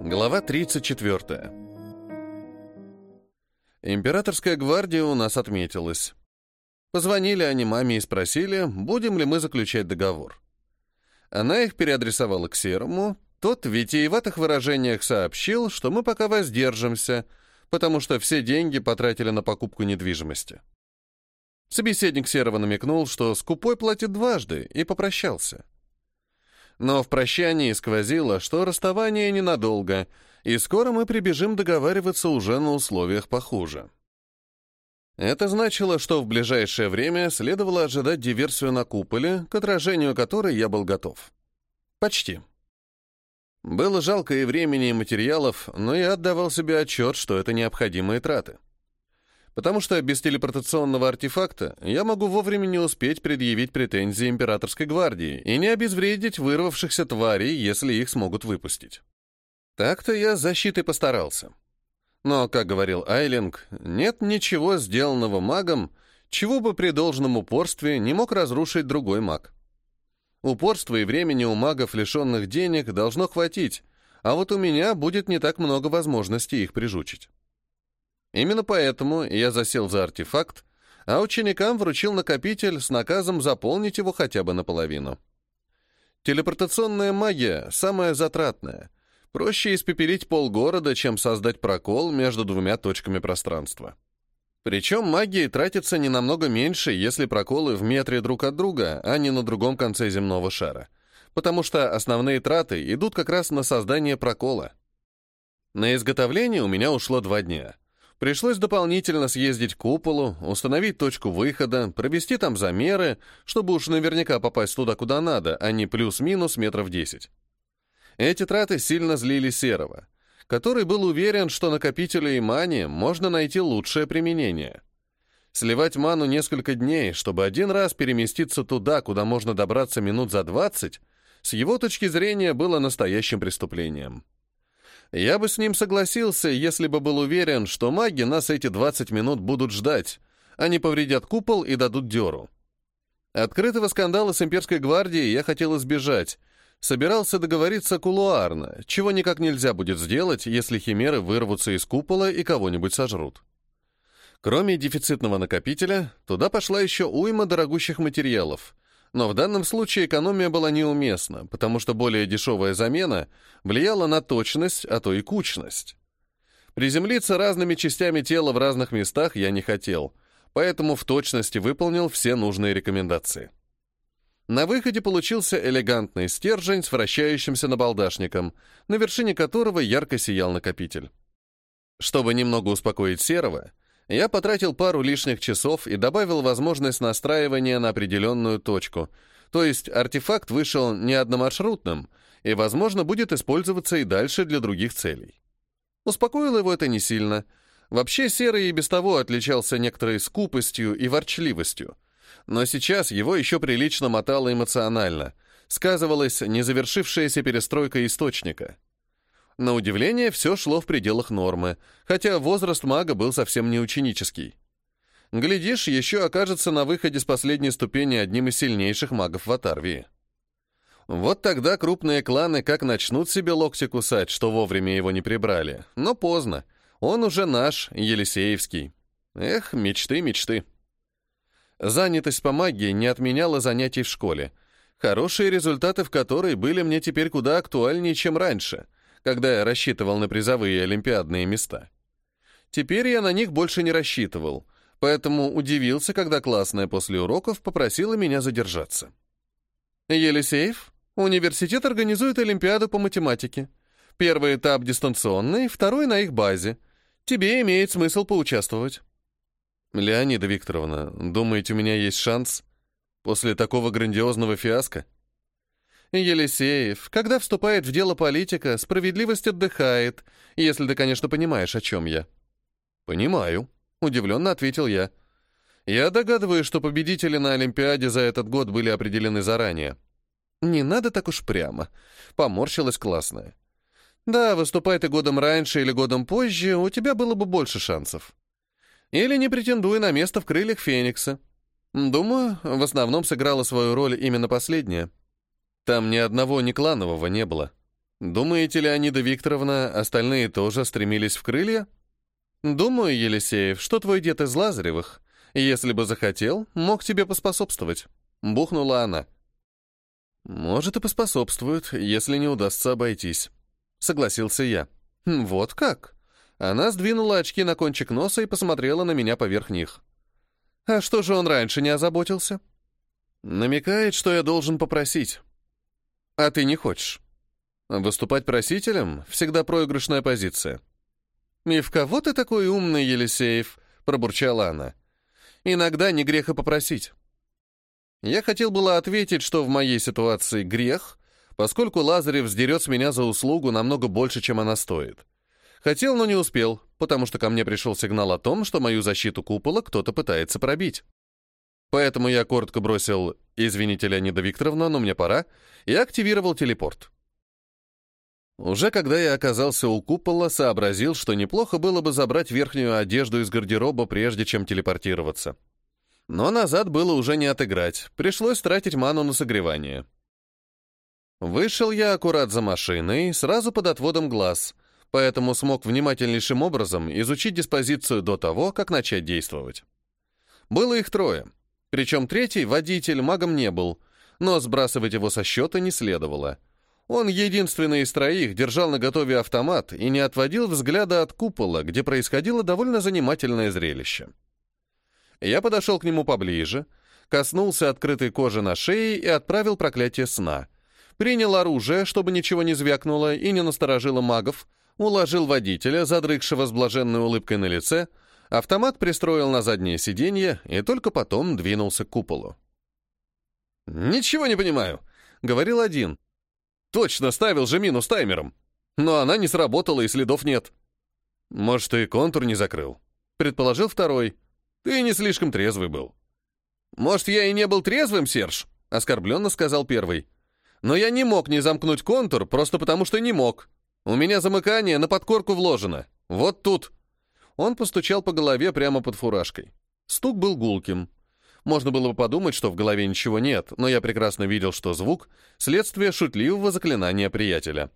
Глава 34. Императорская гвардия у нас отметилась. Позвонили они маме и спросили, будем ли мы заключать договор. Она их переадресовала к Серому, тот в витиеватых выражениях сообщил, что мы пока воздержимся, потому что все деньги потратили на покупку недвижимости. Собеседник Серого намекнул, что скупой платит дважды, и попрощался но в прощании сквозило, что расставание ненадолго, и скоро мы прибежим договариваться уже на условиях похуже. Это значило, что в ближайшее время следовало ожидать диверсию на куполе, к отражению которой я был готов. Почти. Было жалко и времени, и материалов, но я отдавал себе отчет, что это необходимые траты потому что без телепортационного артефакта я могу вовремя не успеть предъявить претензии императорской гвардии и не обезвредить вырвавшихся тварей, если их смогут выпустить. Так-то я с защитой постарался. Но, как говорил Айлинг, нет ничего сделанного магом, чего бы при должном упорстве не мог разрушить другой маг. Упорства и времени у магов, лишенных денег, должно хватить, а вот у меня будет не так много возможностей их прижучить. Именно поэтому я засел за артефакт, а ученикам вручил накопитель с наказом заполнить его хотя бы наполовину. Телепортационная магия самая затратная. Проще испепелить полгорода, чем создать прокол между двумя точками пространства. Причем магии тратится не намного меньше, если проколы в метре друг от друга, а не на другом конце земного шара. Потому что основные траты идут как раз на создание прокола. На изготовление у меня ушло два дня — Пришлось дополнительно съездить к куполу, установить точку выхода, провести там замеры, чтобы уж наверняка попасть туда, куда надо, а не плюс-минус метров десять. Эти траты сильно злили Серого, который был уверен, что накопителю и мане можно найти лучшее применение. Сливать ману несколько дней, чтобы один раз переместиться туда, куда можно добраться минут за двадцать, с его точки зрения было настоящим преступлением. Я бы с ним согласился, если бы был уверен, что маги нас эти 20 минут будут ждать. Они повредят купол и дадут дёру. Открытого скандала с имперской гвардией я хотел избежать. Собирался договориться кулуарно, чего никак нельзя будет сделать, если химеры вырвутся из купола и кого-нибудь сожрут. Кроме дефицитного накопителя, туда пошла еще уйма дорогущих материалов — но в данном случае экономия была неуместна, потому что более дешевая замена влияла на точность, а то и кучность. Приземлиться разными частями тела в разных местах я не хотел, поэтому в точности выполнил все нужные рекомендации. На выходе получился элегантный стержень с вращающимся набалдашником, на вершине которого ярко сиял накопитель. Чтобы немного успокоить Серого, я потратил пару лишних часов и добавил возможность настраивания на определенную точку, то есть артефакт вышел не одномаршрутным и, возможно, будет использоваться и дальше для других целей. Успокоило его это не сильно. Вообще Серый и без того отличался некоторой скупостью и ворчливостью, но сейчас его еще прилично мотало эмоционально, сказывалась незавершившаяся перестройка источника — на удивление, все шло в пределах нормы, хотя возраст мага был совсем не ученический. Глядишь, еще окажется на выходе с последней ступени одним из сильнейших магов в Атарвии. Вот тогда крупные кланы как начнут себе локти кусать, что вовремя его не прибрали. Но поздно. Он уже наш, Елисеевский. Эх, мечты, мечты. Занятость по магии не отменяла занятий в школе, хорошие результаты в которой были мне теперь куда актуальнее, чем раньше — когда я рассчитывал на призовые олимпиадные места. Теперь я на них больше не рассчитывал, поэтому удивился, когда классная после уроков попросила меня задержаться. «Елисеев, университет организует олимпиаду по математике. Первый этап дистанционный, второй на их базе. Тебе имеет смысл поучаствовать». «Леонида Викторовна, думаете, у меня есть шанс? После такого грандиозного фиаско?» Елисеев, когда вступает в дело политика, справедливость отдыхает, если ты, конечно, понимаешь, о чем я». «Понимаю», — удивленно ответил я. «Я догадываюсь, что победители на Олимпиаде за этот год были определены заранее». «Не надо так уж прямо», — поморщилась классная. «Да, выступай ты годом раньше или годом позже, у тебя было бы больше шансов. Или не претендуй на место в крыльях Феникса. Думаю, в основном сыграла свою роль именно последняя». Там ни одного некланового не было. Думаете, Леонида Викторовна, остальные тоже стремились в крылья? Думаю, Елисеев, что твой дед из Лазаревых. Если бы захотел, мог тебе поспособствовать. Бухнула она. Может, и поспособствует, если не удастся обойтись. Согласился я. «Хм, вот как? Она сдвинула очки на кончик носа и посмотрела на меня поверх них. А что же он раньше не озаботился? Намекает, что я должен попросить. А ты не хочешь. Выступать просителем — всегда проигрышная позиция. «И в кого ты такой умный, Елисеев?» — пробурчала она. «Иногда не грех и попросить». Я хотел было ответить, что в моей ситуации грех, поскольку Лазарев сдерет с меня за услугу намного больше, чем она стоит. Хотел, но не успел, потому что ко мне пришел сигнал о том, что мою защиту купола кто-то пытается пробить. Поэтому я коротко бросил «Извините, Леонида Викторовна, но мне пора» и активировал телепорт. Уже когда я оказался у купола, сообразил, что неплохо было бы забрать верхнюю одежду из гардероба, прежде чем телепортироваться. Но назад было уже не отыграть, пришлось тратить ману на согревание. Вышел я аккурат за машиной, сразу под отводом глаз, поэтому смог внимательнейшим образом изучить диспозицию до того, как начать действовать. Было их трое, причем третий, водитель, магом не был, но сбрасывать его со счета не следовало — он единственный из троих держал на готове автомат и не отводил взгляда от купола, где происходило довольно занимательное зрелище. Я подошел к нему поближе, коснулся открытой кожи на шее и отправил проклятие сна. Принял оружие, чтобы ничего не звякнуло и не насторожило магов, уложил водителя, задрыгшего с блаженной улыбкой на лице, автомат пристроил на заднее сиденье и только потом двинулся к куполу. «Ничего не понимаю», — говорил один, Точно ставил же мину с таймером. Но она не сработала и следов нет. Может, и контур не закрыл. Предположил второй. Ты не слишком трезвый был. Может, я и не был трезвым, Серж? Оскорбленно сказал первый. Но я не мог не замкнуть контур, просто потому что не мог. У меня замыкание на подкорку вложено. Вот тут. Он постучал по голове прямо под фуражкой. Стук был гулким. Можно было бы подумать, что в голове ничего нет, но я прекрасно видел, что звук — следствие шутливого заклинания приятеля.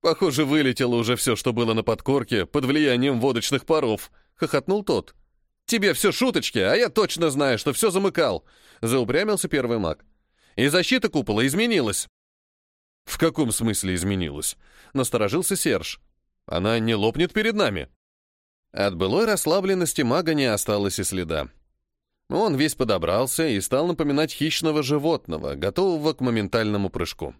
«Похоже, вылетело уже все, что было на подкорке, под влиянием водочных паров», — хохотнул тот. «Тебе все шуточки, а я точно знаю, что все замыкал», — заупрямился первый маг. «И защита купола изменилась». «В каком смысле изменилась?» — насторожился Серж. «Она не лопнет перед нами». От былой расслабленности мага не осталось и следа. Он весь подобрался и стал напоминать хищного животного, готового к моментальному прыжку.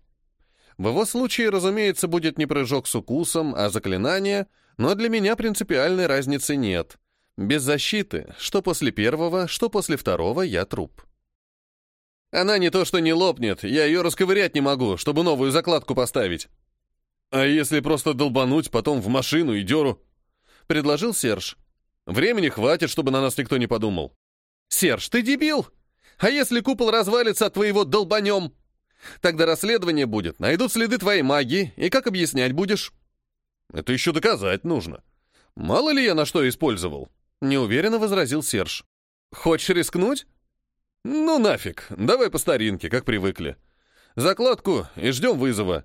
В его случае, разумеется, будет не прыжок с укусом, а заклинание, но для меня принципиальной разницы нет. Без защиты, что после первого, что после второго, я труп. Она не то что не лопнет, я ее расковырять не могу, чтобы новую закладку поставить. А если просто долбануть потом в машину и деру? Предложил Серж. Времени хватит, чтобы на нас никто не подумал. «Серж, ты дебил? А если купол развалится от твоего долбанем? Тогда расследование будет, найдут следы твоей магии, и как объяснять будешь?» «Это еще доказать нужно. Мало ли я на что использовал?» Неуверенно возразил Серж. «Хочешь рискнуть?» «Ну нафиг, давай по старинке, как привыкли. Закладку и ждем вызова.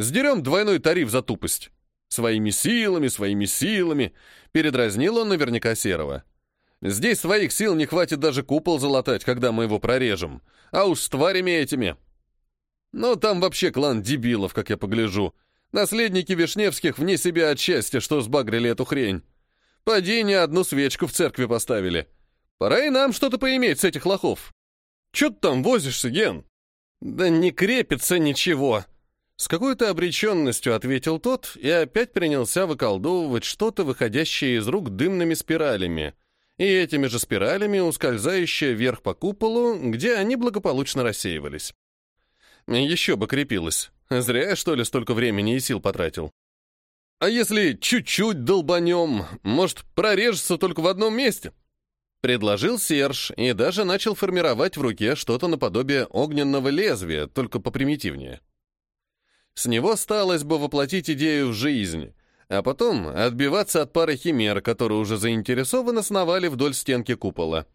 Сдерем двойной тариф за тупость. Своими силами, своими силами», — передразнил он наверняка Серого. Здесь своих сил не хватит даже купол залатать, когда мы его прорежем. А уж с тварями этими. Но там вообще клан дебилов, как я погляжу. Наследники Вишневских вне себя от счастья, что сбагрили эту хрень. Поди не одну свечку в церкви поставили. Пора и нам что-то поиметь с этих лохов. Чё ты там возишься, Ген? Да не крепится ничего. С какой-то обреченностью ответил тот и опять принялся выколдовывать что-то, выходящее из рук дымными спиралями — и этими же спиралями ускользающая вверх по куполу, где они благополучно рассеивались. Еще бы крепилось. Зря, что ли, столько времени и сил потратил. А если чуть-чуть долбанем, может, прорежется только в одном месте? Предложил Серж и даже начал формировать в руке что-то наподобие огненного лезвия, только попримитивнее. С него осталось бы воплотить идею в жизнь — а потом отбиваться от пары химер, которые уже заинтересованно сновали вдоль стенки купола.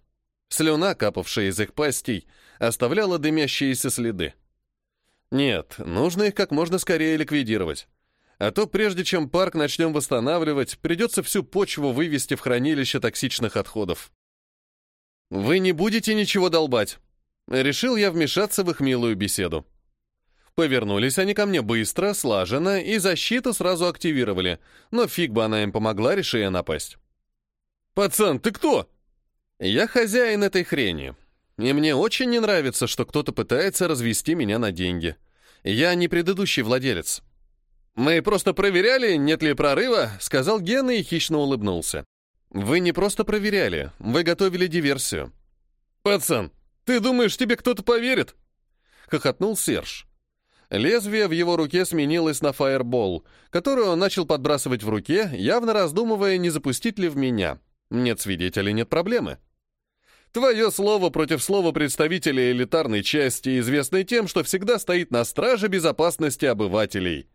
Слюна, капавшая из их пастей, оставляла дымящиеся следы. Нет, нужно их как можно скорее ликвидировать. А то прежде чем парк начнем восстанавливать, придется всю почву вывести в хранилище токсичных отходов. Вы не будете ничего долбать. Решил я вмешаться в их милую беседу. Повернулись они ко мне быстро, слаженно, и защиту сразу активировали, но фиг бы она им помогла, решая напасть. «Пацан, ты кто?» «Я хозяин этой хрени, и мне очень не нравится, что кто-то пытается развести меня на деньги. Я не предыдущий владелец». «Мы просто проверяли, нет ли прорыва», — сказал Гена и хищно улыбнулся. «Вы не просто проверяли, вы готовили диверсию». «Пацан, ты думаешь, тебе кто-то поверит?» — хохотнул Серж. Лезвие в его руке сменилось на фаербол, который он начал подбрасывать в руке, явно раздумывая, не запустить ли в меня. Нет свидетелей, нет проблемы. Твое слово против слова представителя элитарной части, известной тем, что всегда стоит на страже безопасности обывателей.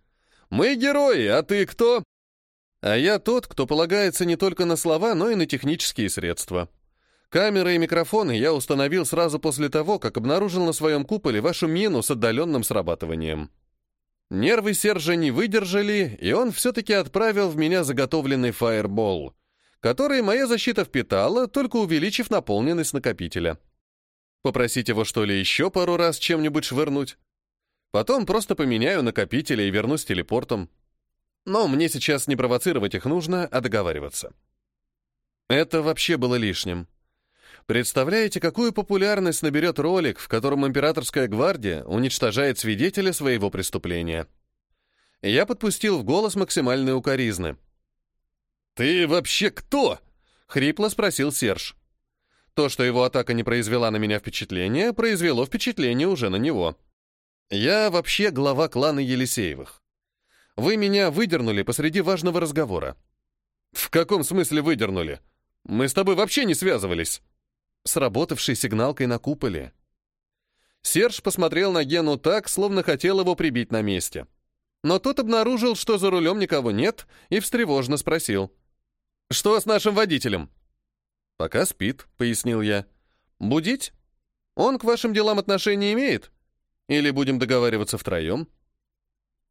Мы герои, а ты кто? А я тот, кто полагается не только на слова, но и на технические средства. Камеры и микрофоны я установил сразу после того, как обнаружил на своем куполе вашу мину с отдаленным срабатыванием. Нервы Сержа не выдержали, и он все-таки отправил в меня заготовленный фаербол, который моя защита впитала, только увеличив наполненность накопителя. Попросить его, что ли, еще пару раз чем-нибудь швырнуть? Потом просто поменяю накопители и вернусь телепортом. Но мне сейчас не провоцировать их нужно, а договариваться. Это вообще было лишним. Представляете, какую популярность наберет ролик, в котором императорская гвардия уничтожает свидетеля своего преступления? Я подпустил в голос максимальной укоризны. «Ты вообще кто?» — хрипло спросил Серж. То, что его атака не произвела на меня впечатление, произвело впечатление уже на него. Я вообще глава клана Елисеевых. Вы меня выдернули посреди важного разговора. В каком смысле выдернули? Мы с тобой вообще не связывались сработавшей сигналкой на куполе. Серж посмотрел на Гену так, словно хотел его прибить на месте. Но тот обнаружил, что за рулем никого нет, и встревожно спросил. «Что с нашим водителем?» «Пока спит», — пояснил я. «Будить? Он к вашим делам отношения имеет? Или будем договариваться втроем?»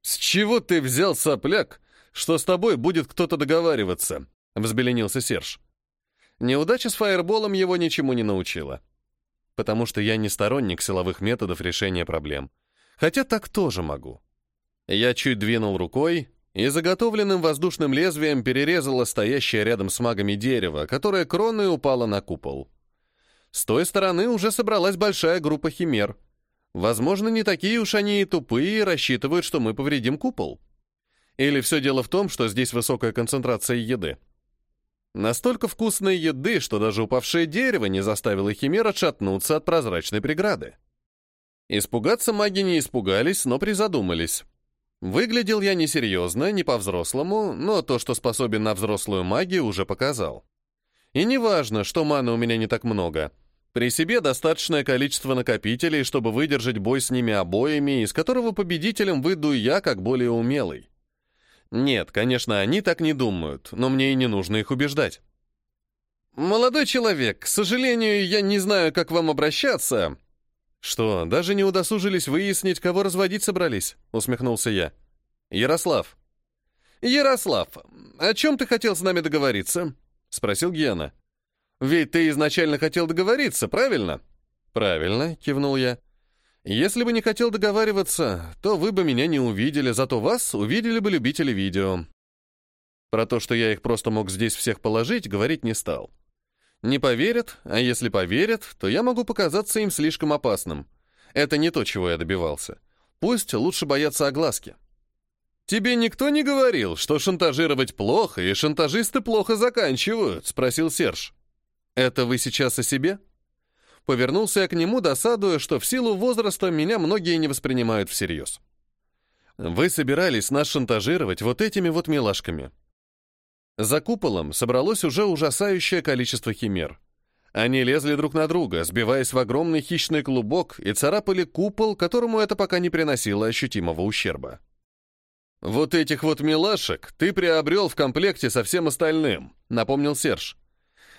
«С чего ты взял, сопляк, что с тобой будет кто-то договариваться?» — взбеленился Серж. Неудача с фаерболом его ничему не научила. Потому что я не сторонник силовых методов решения проблем. Хотя так тоже могу. Я чуть двинул рукой, и заготовленным воздушным лезвием перерезало стоящее рядом с магами дерево, которое кроной упало на купол. С той стороны уже собралась большая группа химер. Возможно, не такие уж они и тупые, и рассчитывают, что мы повредим купол. Или все дело в том, что здесь высокая концентрация еды. Настолько вкусной еды, что даже упавшее дерево не заставило химер отшатнуться от прозрачной преграды. Испугаться маги не испугались, но призадумались. Выглядел я несерьезно, не по-взрослому, но то, что способен на взрослую магию, уже показал. И неважно, что маны у меня не так много. При себе достаточное количество накопителей, чтобы выдержать бой с ними обоими, из которого победителем выйду я как более умелый. Нет, конечно, они так не думают, но мне и не нужно их убеждать. «Молодой человек, к сожалению, я не знаю, как вам обращаться». «Что, даже не удосужились выяснить, кого разводить собрались?» — усмехнулся я. «Ярослав». «Ярослав, о чем ты хотел с нами договориться?» — спросил Гена. «Ведь ты изначально хотел договориться, правильно?» «Правильно», — кивнул я. Если бы не хотел договариваться, то вы бы меня не увидели, зато вас увидели бы любители видео. Про то, что я их просто мог здесь всех положить, говорить не стал. Не поверят, а если поверят, то я могу показаться им слишком опасным. Это не то, чего я добивался. Пусть лучше боятся огласки. «Тебе никто не говорил, что шантажировать плохо, и шантажисты плохо заканчивают?» — спросил Серж. «Это вы сейчас о себе?» Повернулся я к нему, досадуя, что в силу возраста меня многие не воспринимают всерьез. Вы собирались нас шантажировать вот этими вот милашками. За куполом собралось уже ужасающее количество химер. Они лезли друг на друга, сбиваясь в огромный хищный клубок и царапали купол, которому это пока не приносило ощутимого ущерба. «Вот этих вот милашек ты приобрел в комплекте со всем остальным», — напомнил Серж.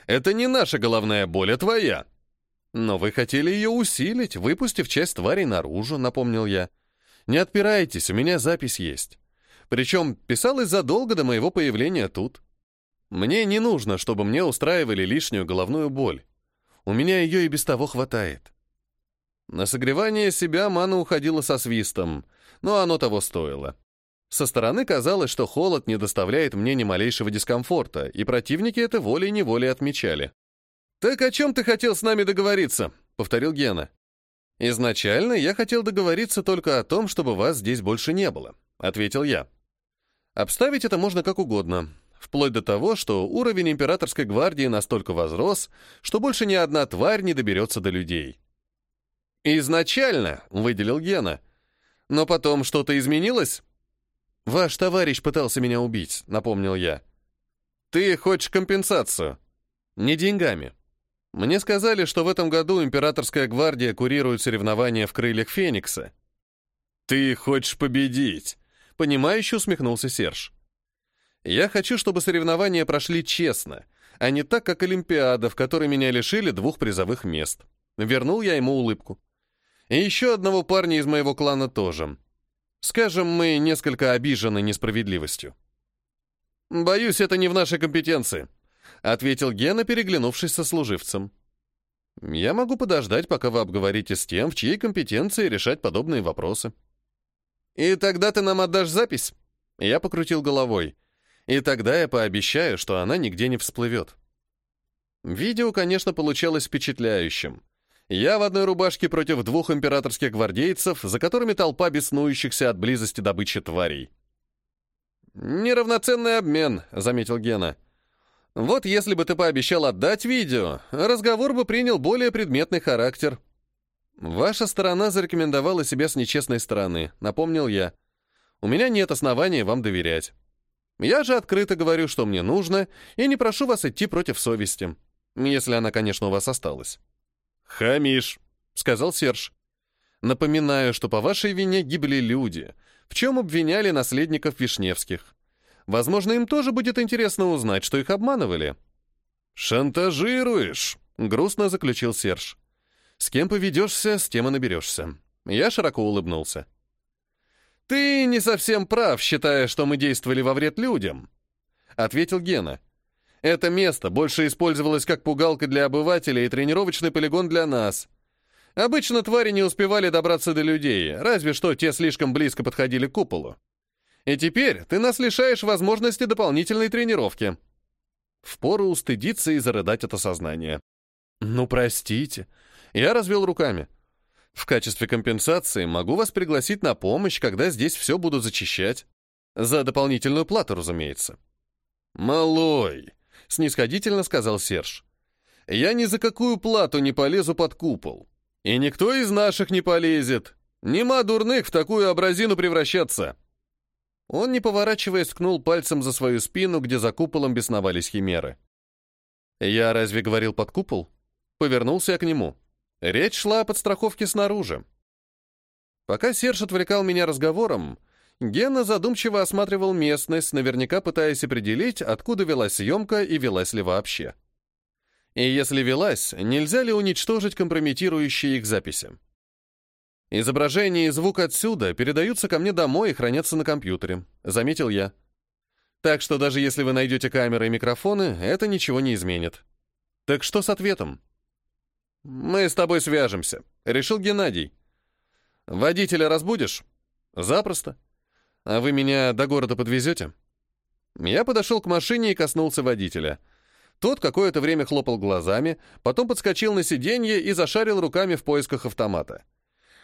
«Это не наша головная боль, а твоя». «Но вы хотели ее усилить, выпустив часть тварей наружу», — напомнил я. Не отпирайтесь, у меня запись есть. Причем писалась задолго до моего появления тут. Мне не нужно, чтобы мне устраивали лишнюю головную боль. У меня ее и без того хватает. На согревание себя мана уходила со свистом, но оно того стоило. Со стороны казалось, что холод не доставляет мне ни малейшего дискомфорта, и противники это волей-неволей отмечали. «Так о чем ты хотел с нами договориться?» — повторил Гена. «Изначально я хотел договориться только о том, чтобы вас здесь больше не было», — ответил я. «Обставить это можно как угодно, вплоть до того, что уровень императорской гвардии настолько возрос, что больше ни одна тварь не доберется до людей». «Изначально», — выделил Гена. «Но потом что-то изменилось?» «Ваш товарищ пытался меня убить», — напомнил я. «Ты хочешь компенсацию?» «Не деньгами. Мне сказали, что в этом году императорская гвардия курирует соревнования в крыльях Феникса». «Ты хочешь победить?» — понимающе усмехнулся Серж. «Я хочу, чтобы соревнования прошли честно, а не так, как Олимпиада, в которой меня лишили двух призовых мест». Вернул я ему улыбку. И еще одного парня из моего клана тоже. Скажем, мы несколько обижены несправедливостью. «Боюсь, это не в нашей компетенции», — ответил Гена, переглянувшись со служивцем. «Я могу подождать, пока вы обговорите с тем, в чьей компетенции решать подобные вопросы». «И тогда ты нам отдашь запись?» Я покрутил головой. «И тогда я пообещаю, что она нигде не всплывет». Видео, конечно, получалось впечатляющим. Я в одной рубашке против двух императорских гвардейцев, за которыми толпа беснующихся от близости добычи тварей. «Неравноценный обмен», — заметил Гена. «Вот если бы ты пообещал отдать видео, разговор бы принял более предметный характер». «Ваша сторона зарекомендовала себя с нечестной стороны», — напомнил я. «У меня нет оснований вам доверять. Я же открыто говорю, что мне нужно, и не прошу вас идти против совести, если она, конечно, у вас осталась». «Хамишь», — сказал Серж. «Напоминаю, что по вашей вине гибли люди, в чем обвиняли наследников Вишневских. Возможно, им тоже будет интересно узнать, что их обманывали». «Шантажируешь», — грустно заключил Серж. «С кем поведешься, с тем и наберешься». Я широко улыбнулся. «Ты не совсем прав, считая, что мы действовали во вред людям», — ответил Гена. Это место больше использовалось как пугалка для обывателей и тренировочный полигон для нас. Обычно твари не успевали добраться до людей, разве что те слишком близко подходили к куполу. И теперь ты нас лишаешь возможности дополнительной тренировки. Впору устыдиться и зарыдать от осознания. Ну, простите. Я развел руками. В качестве компенсации могу вас пригласить на помощь, когда здесь все буду зачищать. За дополнительную плату, разумеется. «Малой!» — снисходительно сказал Серж. «Я ни за какую плату не полезу под купол. И никто из наших не полезет. Нема дурных в такую образину превращаться». Он, не поворачиваясь, ткнул пальцем за свою спину, где за куполом бесновались химеры. «Я разве говорил под купол?» Повернулся я к нему. Речь шла о подстраховке снаружи. Пока Серж отвлекал меня разговором, Гена задумчиво осматривал местность, наверняка пытаясь определить, откуда велась съемка и велась ли вообще. И если велась, нельзя ли уничтожить компрометирующие их записи? Изображение и звук отсюда передаются ко мне домой и хранятся на компьютере, заметил я. Так что даже если вы найдете камеры и микрофоны, это ничего не изменит. Так что с ответом? Мы с тобой свяжемся, решил Геннадий. Водителя разбудишь? Запросто. «А вы меня до города подвезете?» Я подошел к машине и коснулся водителя. Тот какое-то время хлопал глазами, потом подскочил на сиденье и зашарил руками в поисках автомата.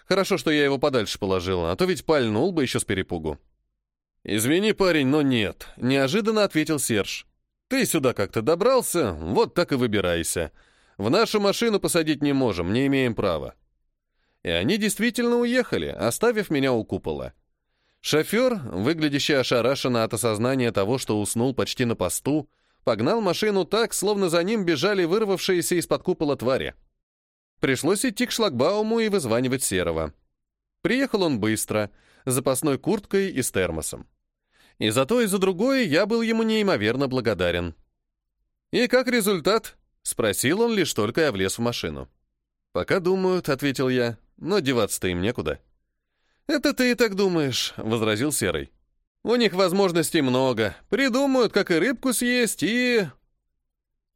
Хорошо, что я его подальше положил, а то ведь пальнул бы еще с перепугу. «Извини, парень, но нет», — неожиданно ответил Серж. «Ты сюда как-то добрался, вот так и выбирайся. В нашу машину посадить не можем, не имеем права». И они действительно уехали, оставив меня у купола. Шофер, выглядящий ошарашенно от осознания того, что уснул почти на посту, погнал машину так, словно за ним бежали вырвавшиеся из-под купола твари. Пришлось идти к шлагбауму и вызванивать Серого. Приехал он быстро, запасной курткой и с термосом. И за то, и за другое я был ему неимоверно благодарен. «И как результат?» — спросил он, лишь только я влез в машину. «Пока думают», — ответил я, — «но деваться-то им некуда». «Это ты и так думаешь», — возразил Серый. «У них возможностей много. Придумают, как и рыбку съесть, и...»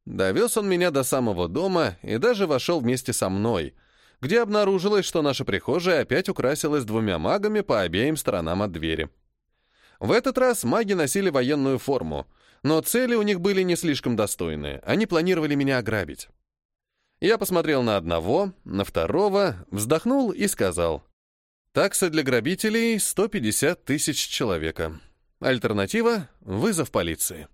Довез он меня до самого дома и даже вошел вместе со мной, где обнаружилось, что наша прихожая опять украсилась двумя магами по обеим сторонам от двери. В этот раз маги носили военную форму, но цели у них были не слишком достойные. Они планировали меня ограбить. Я посмотрел на одного, на второго, вздохнул и сказал. Такса для грабителей — 150 тысяч человека. Альтернатива — вызов полиции.